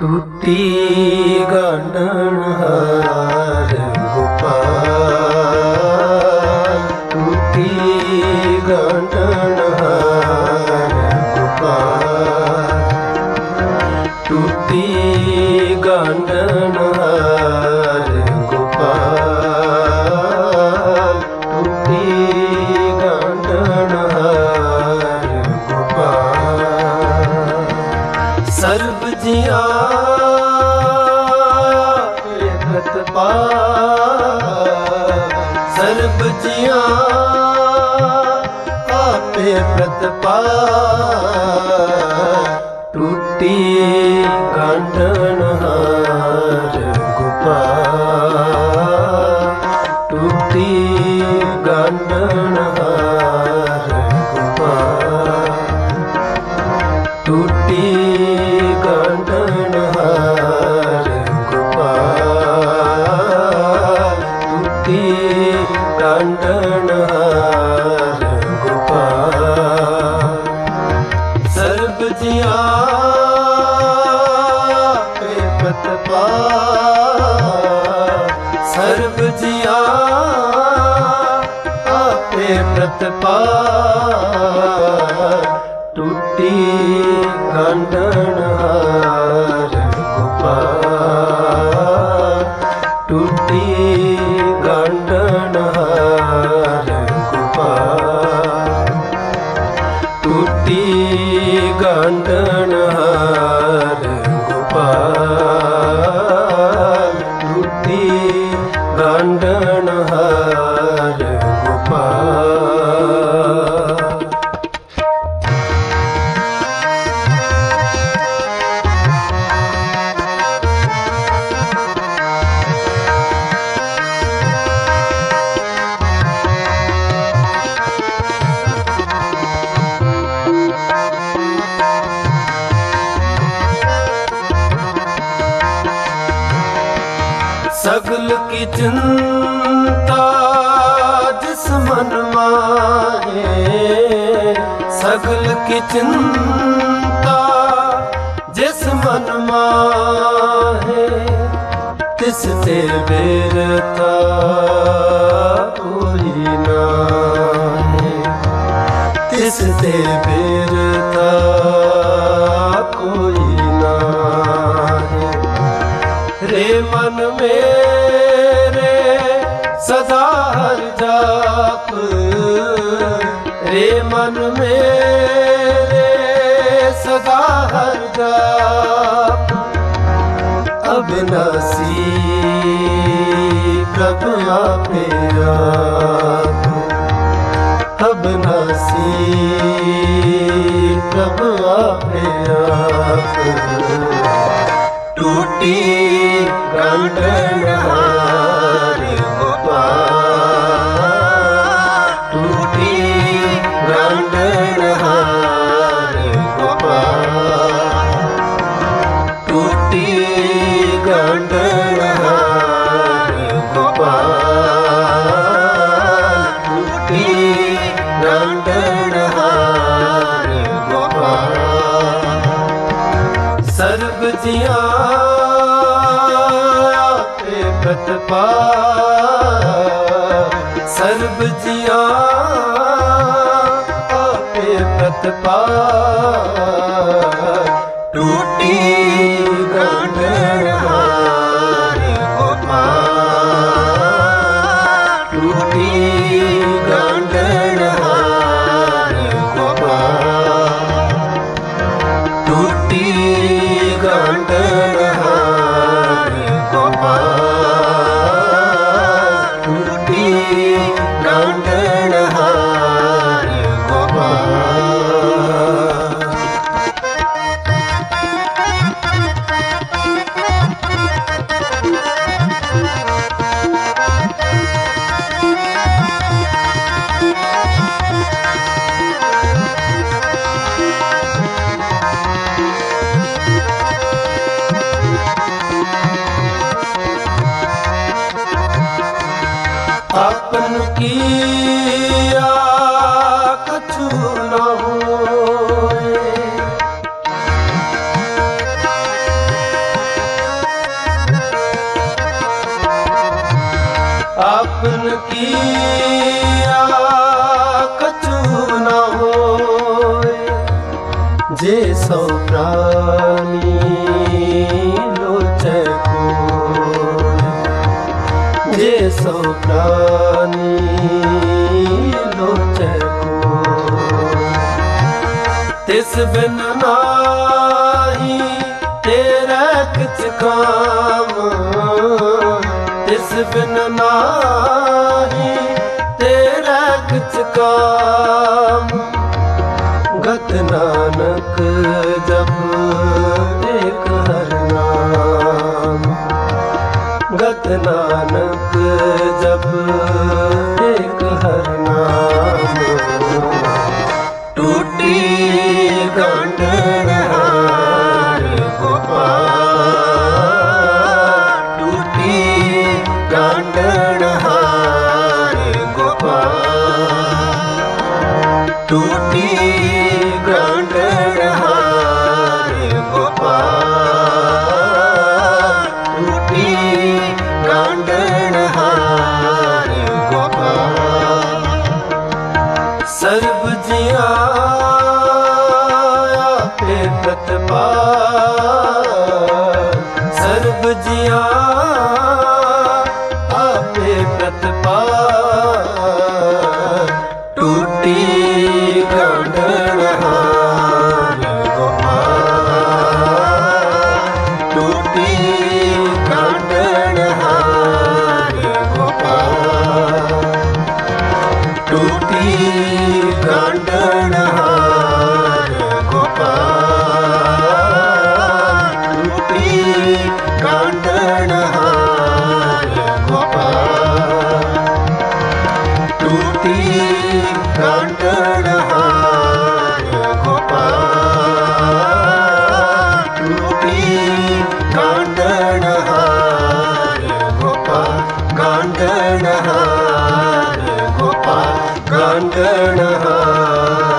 ਟੂਟੀ ਗਾਂਡਣ ਹਾਰ ਗੋਪਾਲ। ਟੂਟੀ ਗਾਂਡਣ ਹਾਰ ਗੋਪਾਲ। ਟੂਟੀ ਆਪੇ ਪ੍ਰਤਪਾ ਟੁੱਟੀ ਗੰਢਨ ਆਪੇ ਪ੍ਰਤਪਾ ਟੂਟੀ ਗੰਢਨ ਕੀ ਜਿਸ ਮਨ ਮਾਹੇ, ਸਗਲ ਕੀ ਮਨ ਮਾਹੇ ਬੇਰਤਾ ਕੋਈ ਨਾਹੇ। ਤਿਸ ਤੇ ਕੋਈ ਨਾਹੇ। ਰੇ ਮਨ ਮੇ ਤੇਰੇ ਮਨ ਮੇਰੇ ਸਦਾ ਹਰ ਜਾਪ ਅਬਨਾਸੀ ਪ੍ਰਭ ਆਪੇ ਆਪ। ਅਬਨਾਸੀ ਪ੍ਰਭ ਆਪੇ ਆਪ। ਟੂਟੀ ਗੰਢਨ ਹਾਰ ਗੋਪਾਲ ਹੀ ਨਾਟਣਹਾਰ ਗੋਪਾਲ ਸਰਬ ਜੀਆ ਆਪੇ ਆਪੇ ਪ੍ਰਤਪਾ ਗੰਢਨ ਕੀਆ ਕਛੂ ਨਾ ਹੋਏ। ਆਪਨ ਕੀਆ ਕਛੂ ਨਾ ਹੋਏ। ਜੇ ਸੋ ਪ੍ਰਾਨੀ ਲੋਚੈ ਕੋ ਜੇ ਸੋ ਪ੍ਰਾਨੀ ਲੋਚੈ ਕੋਇ ਤਿਸ ਬਿਨ ਨਾਹੀ ਤੇਰਾ ਕਿਛ ਕਾਮ। ਤਿਸ ਬਿਨ ਨਾਹੀ ਤੇਰਾ ਕਿਛ ਕਾਮ। ਏਕ ਹਰ ਨਾਮ ਟੂਟੀ ਗੰਢਣ ਹਾਰ ਗੋਪਾਲ ਟੂਟੀ ਗੰਢਣ ਹਾਰ ਗੋਪਾਲ ਟੂਟੀ ਸਰਬ ਆਪੇ ਪ੍ਰਤਪਾਲ ਸਰਬ ਜੀਆ ਆਪੇ ਪ੍ਰਤਪਾਲ ਟੂਟੀ ਗੰਢਣ ਹਾਰ ਗੋਪਾਲ ਟੂਟੀ ਗੰਢਣ ਹਾਰ ਗੋਪਾਲ ਟੂਟੀ ਹਾਂਡਣ ਹਾਰ